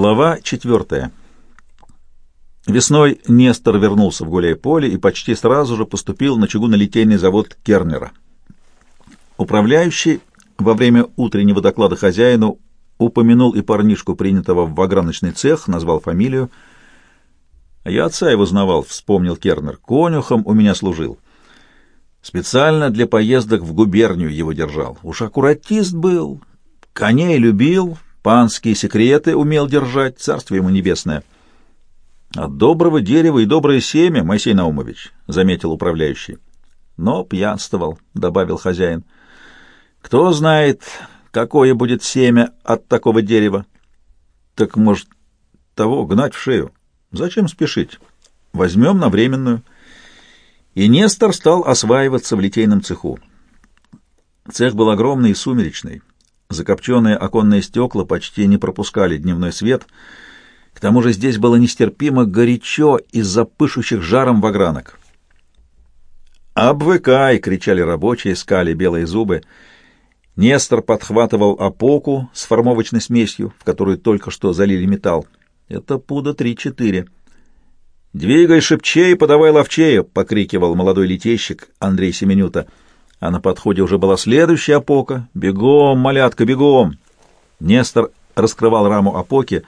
Глава четвертая. Весной Нестор вернулся в Гуляй-Поле и почти сразу же поступил на чугунолитейный завод Кернера. Управляющий во время утреннего доклада хозяину упомянул и парнишку, принятого в ваграночный цех, назвал фамилию. «Я отца его знавал», — вспомнил Кернер. «Конюхом у меня служил. Специально для поездок в губернию его держал. Уж аккуратист был, коней любил, Панские секреты умел держать, царство ему небесное. — От доброго дерева и доброе семя, Моисей Наумович, — заметил управляющий. — Но пьянствовал, — добавил хозяин. — Кто знает, какое будет семя от такого дерева? — Так, может, того гнать в шею? Зачем спешить? Возьмем на временную. И Нестор стал осваиваться в литейном цеху. Цех был огромный и сумеречный. Закопченные оконные стекла почти не пропускали дневной свет. К тому же здесь было нестерпимо горячо из-за пышущих жаром вагранок. «Обвыкай!» — кричали рабочие, скали белые зубы. Нестор подхватывал опоку с формовочной смесью, в которую только что залили металл. Это пуда три-четыре. «Двигай шепчей, подавай ловчею!» — покрикивал молодой литейщик Андрей Семенюта — а на подходе уже была следующая опока. «Бегом, малятка, бегом!» Нестор раскрывал раму опоки,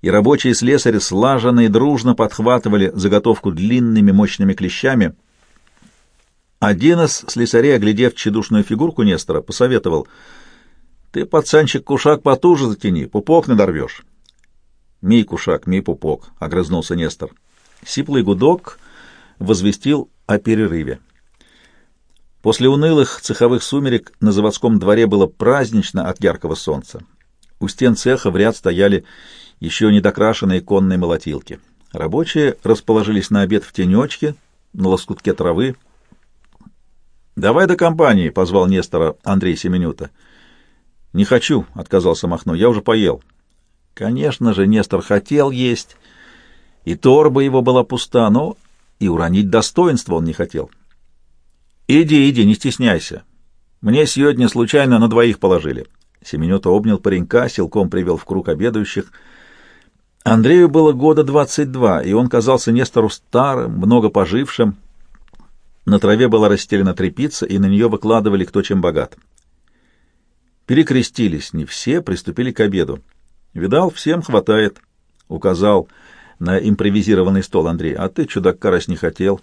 и рабочие слесари слаженно и дружно подхватывали заготовку длинными мощными клещами. Один из слесарей, оглядев тщедушную фигурку Нестора, посоветовал, «Ты, пацанчик, кушак потуже затяни, пупок надорвешь». «Мий, кушак, мий, пупок», — огрызнулся Нестор. Сиплый гудок возвестил о перерыве. После унылых цеховых сумерек на заводском дворе было празднично от яркого солнца. У стен цеха в ряд стояли еще недокрашенные конные молотилки. Рабочие расположились на обед в тенечке, на лоскутке травы. «Давай до компании», — позвал Нестора Андрей Семенюта. «Не хочу», — отказался Махно, — «я уже поел». Конечно же, Нестор хотел есть, и торба его была пуста, но и уронить достоинство он не хотел. «Иди, иди, не стесняйся. Мне сегодня случайно на двоих положили». Семенюта обнял паренька, силком привел в круг обедающих. Андрею было года двадцать два, и он казался Нестору старым, много пожившим. На траве была расстелена тряпица, и на нее выкладывали кто чем богат. Перекрестились не все, приступили к обеду. «Видал, всем хватает», — указал на импровизированный стол Андрей. «А ты, чудак, карась, не хотел».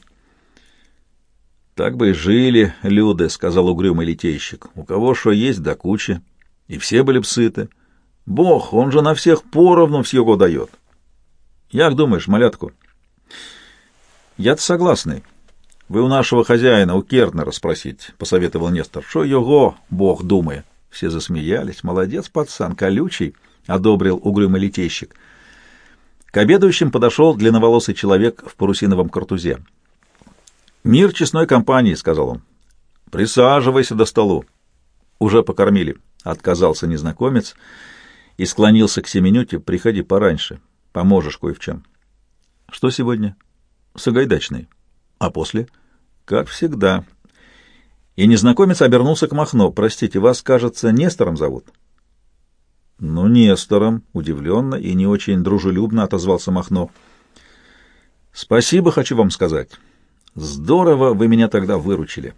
Так бы и жили люди, — сказал угрюмый литейщик. У кого что есть, да кучи. И все были б сыты. Бог, он же на всех поровну всего дает. Як думаешь, малятку? Я-то согласный. Вы у нашего хозяина, у Кернера, спросить, — посоветовал Нестор. Что его Бог думает? Все засмеялись. Молодец, пацан, колючий, — одобрил угрюмый литейщик. К обедающим подошел длинноволосый человек в парусиновом картузе. «Мир честной компании», — сказал он. «Присаживайся до столу». «Уже покормили», — отказался незнакомец и склонился к Семенюте. «Приходи пораньше, поможешь кое в чем». «Что сегодня?» «Сагайдачный». «А после?» «Как всегда». И незнакомец обернулся к Махно. «Простите, вас, кажется, Нестором зовут?» «Ну, Нестором», — удивленно и не очень дружелюбно отозвался Махно. «Спасибо, хочу вам сказать». Здорово вы меня тогда выручили.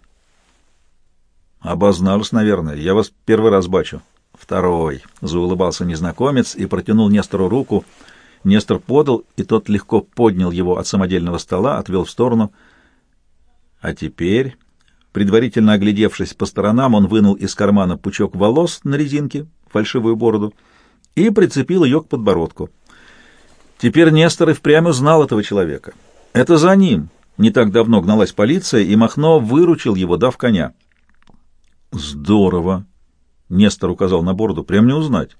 Обознались, наверное. Я вас первый раз бачу. Второй. Заулыбался незнакомец и протянул Нестору руку. Нестор подал, и тот легко поднял его от самодельного стола, отвел в сторону. А теперь, предварительно оглядевшись по сторонам, он вынул из кармана пучок волос на резинке, фальшивую бороду, и прицепил ее к подбородку. Теперь Нестор и впрямь узнал этого человека. Это за ним, не так давно гналась полиция, и Махно выручил его, дав коня. «Здорово!» — Нестор указал на бороду. «Прям не узнать».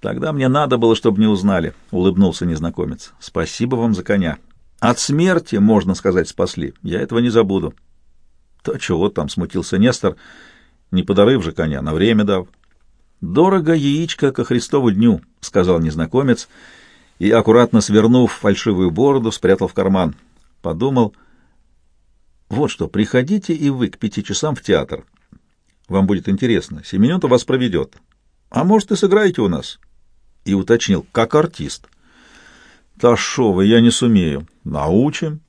«Тогда мне надо было, чтобы не узнали», — улыбнулся незнакомец. «Спасибо вам за коня. От смерти, можно сказать, спасли. Я этого не забуду». «То чего там?» — смутился Нестор. «Не подарыв же коня, на время дав». «Дорого яичко ко Христову дню», — сказал незнакомец, и, аккуратно свернув фальшивую бороду, спрятал в карман. Подумал, вот что, приходите и вы к пяти часам в театр. Вам будет интересно. Семенюта вас проведет. А может, и сыграете у нас. и уточнил, как артист. «Та шо вы, я не сумею». «Научим».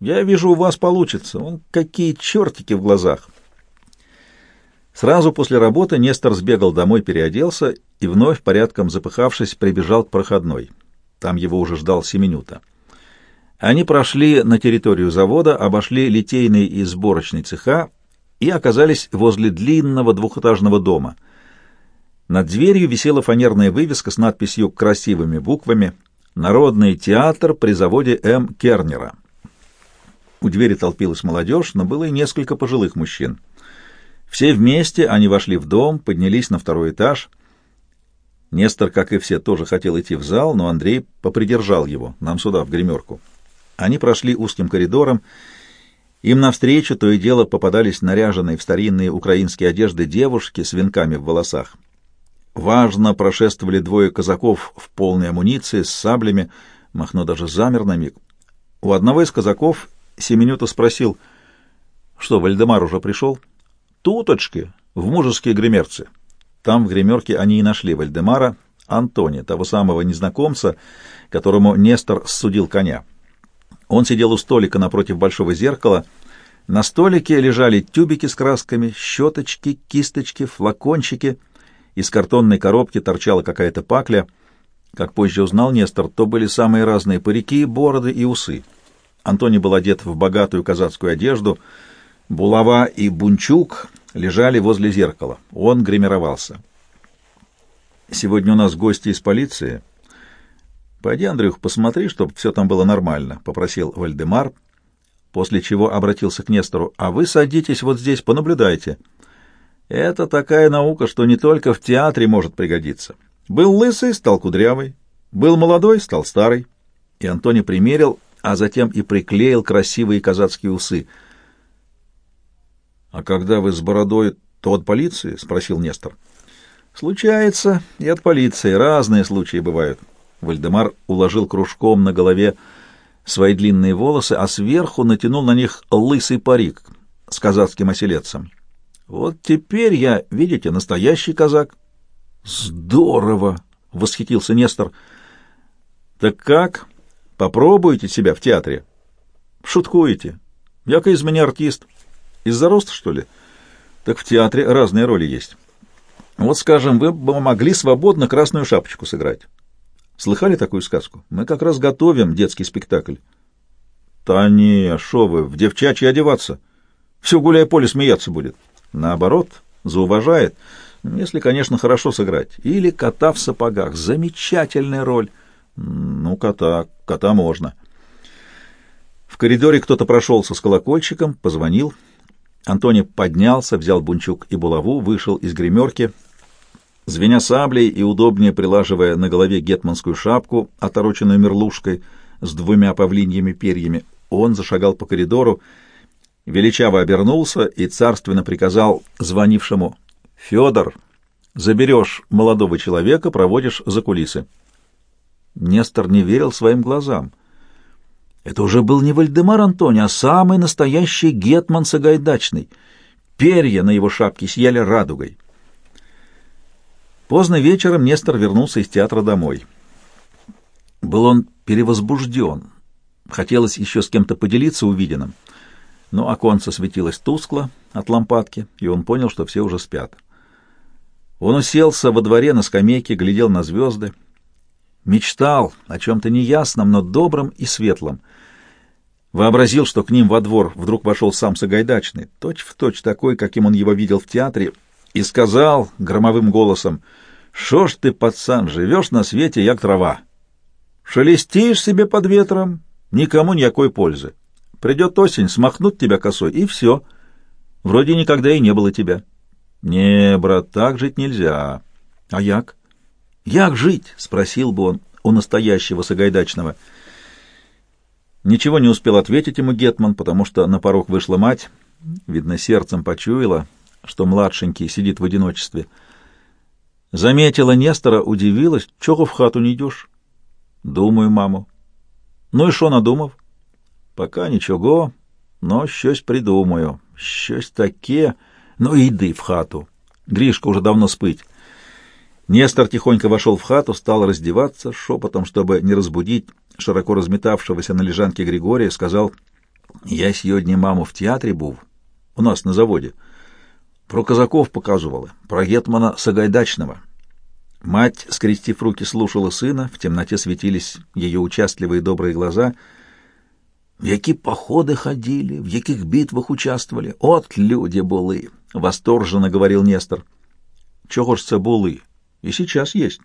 «Я вижу, у вас получится. Вон какие чертики в глазах». Сразу после работы Нестор сбегал домой, переоделся и вновь, порядком запыхавшись, прибежал к проходной. Там его уже ждал Семенюта. Они прошли на территорию завода, обошли литейный и сборочный цеха и оказались возле длинного двухэтажного дома. Над дверью висела фанерная вывеска с надписью красивыми буквами «Народный театр при заводе М. Кернера». У двери толпилась молодежь, но было и несколько пожилых мужчин. Все вместе они вошли в дом, поднялись на второй этаж. Нестор, как и все, тоже хотел идти в зал, но Андрей попридержал его, нам сюда, в гримерку. Они прошли узким коридором. Им навстречу то и дело попадались наряженные в старинные украинские одежды девушки с венками в волосах. Важно прошествовали двое казаков в полной амуниции, с саблями. Махно даже замер на миг. У одного из казаков Семенюта спросил, что, Вальдемар уже пришел? Туточки, в мужеские гримерцы. Там в гримерке они и нашли Вальдемара, Антония, того самого незнакомца, которому Нестор ссудил коня. Он сидел у столика напротив большого зеркала. На столике лежали тюбики с красками, щеточки, кисточки, флакончики. Из картонной коробки торчала какая-то пакля. Как позже узнал Нестор, то были самые разные парики, бороды и усы. Антоний был одет в богатую казацкую одежду. Булава и бунчук лежали возле зеркала. Он гримировался. «Сегодня у нас гости из полиции», «Пойди, Андрюх, посмотри, чтобы все там было нормально», — попросил Вальдемар, после чего обратился к Нестору. «А вы садитесь вот здесь, понаблюдайте. Это такая наука, что не только в театре может пригодиться. Был лысый, стал кудрявый, был молодой, стал старый». И Антоний примерил, а затем и приклеил красивые казацкие усы. «А когда вы с бородой, то от полиции?» — спросил Нестор. «Случается и от полиции. Разные случаи бывают». Вальдемар уложил кружком на голове свои длинные волосы, а сверху натянул на них лысый парик с казацким оселедцем. «Вот теперь я, видите, настоящий казак». «Здорово!» — восхитился Нестор. «Так как? Попробуйте себя в театре?» «Шуткуете? Яко из меня артист. Из-за роста, что ли?» «Так в театре разные роли есть. Вот, скажем, вы бы могли свободно красную шапочку сыграть». Слыхали такую сказку? Мы как раз готовим детский спектакль. Та не, шо вы, в девчачьи одеваться. Все гуляя поле смеяться будет. Наоборот, зауважает, если, конечно, хорошо сыграть. Или кота в сапогах. Замечательная роль. Ну, кота, кота можно. В коридоре кто-то прошелся с колокольчиком, позвонил. Антоний поднялся, взял бунчук и булаву, вышел из гримерки — Звеня саблей и удобнее прилаживая на голове гетманскую шапку, отороченную мерлушкой с двумя павлиньими перьями, он зашагал по коридору, величаво обернулся и царственно приказал звонившему «Федор, заберешь молодого человека, проводишь за кулисы». Нестор не верил своим глазам. Это уже был не Вальдемар Антоний, а самый настоящий гетман Сагайдачный. Перья на его шапке сияли радугой. Поздно вечером Нестор вернулся из театра домой. Был он перевозбужден. Хотелось еще с кем-то поделиться увиденным. Но оконце светилось тускло от лампадки, и он понял, что все уже спят. Он уселся во дворе на скамейке, глядел на звезды. Мечтал о чем-то неясном, но добром и светлом. Вообразил, что к ним во двор вдруг вошел сам Сагайдачный, точь-в-точь точь такой, каким он его видел в театре, и сказал громовым голосом, «Шо ж ты, пацан, живешь на свете, як трава? Шелестишь себе под ветром, никому никакой пользы. Придет осень, смахнут тебя косой, и все. Вроде никогда и не было тебя». «Не, брат, так жить нельзя». «А як?» «Як жить?» — спросил бы он у настоящего Сагайдачного. Ничего не успел ответить ему Гетман, потому что на порог вышла мать. Видно, сердцем почуяла, что младшенький сидит в одиночестве. Заметила Нестора, удивилась, чого в хату не идешь? Думаю, маму. Ну і що надумав? Пока нічого, но щось придумаю. Щось таке. Ну йди в хату. Грішка уже давно спить. Нестор тихонько вошел в хату, стал раздеваться шепотом, чтобы не разбудить широко разметавшегося на лежанке Григория, сказал, «Я сегодня маму в театре был, у нас на заводе. Про казаков показывала, про гетмана Сагайдачного». Мать, скрестив руки, слушала сына, в темноте светились ее участливые добрые глаза. В які походы ходили, в яких битвах участвовали. От люди були, — восторженно говорил Нестор. Чего ж це були? И сейчас есть.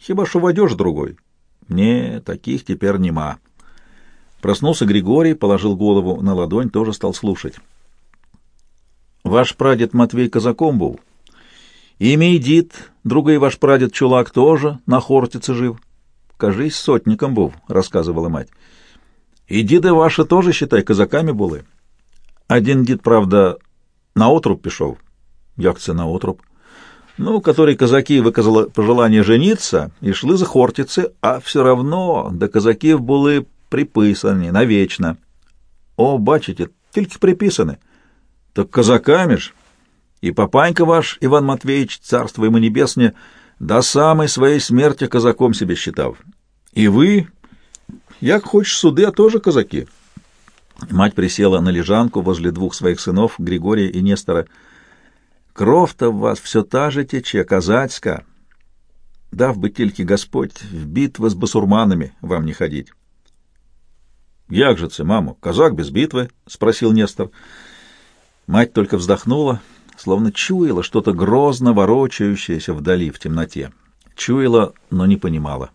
Хиба что водеж другой. Не, таких теперь нема. Проснулся Григорий, положил голову на ладонь, тоже стал слушать. Ваш прадед Матвей казаком был. Имя Идит, другой ваш прадед Чулак тоже на Хортице жив. Кажись, сотником был, рассказывала мать. И діди ваши тоже, считай, казаками були. Один дід, правда, на отруб пішов. Як це на отруб? ну, которые казаки выказали пожелание жениться и шли за Хортицы, а все равно до казаків були приписані навечно. О, бачите, тільки приписаны. Так казаками ж. И папанька ваш, Иван Матвеевич, царство ему небесное, до самой своей смерти казаком себе считал. И вы, як хочешь суды, а тоже казаки. Мать присела на лежанку возле двух своих сынов, Григория и Нестора, — Кров-то в вас все та же тече, казацька. Дав бы тільки Господь в битвы с басурманами вам не ходить. «Як же це, мамо, казак без битвы?» — спросил Нестор. Мать только вздохнула, словно чуяла что-то грозно ворочающееся вдали в темноте. Чуяла, но не понимала.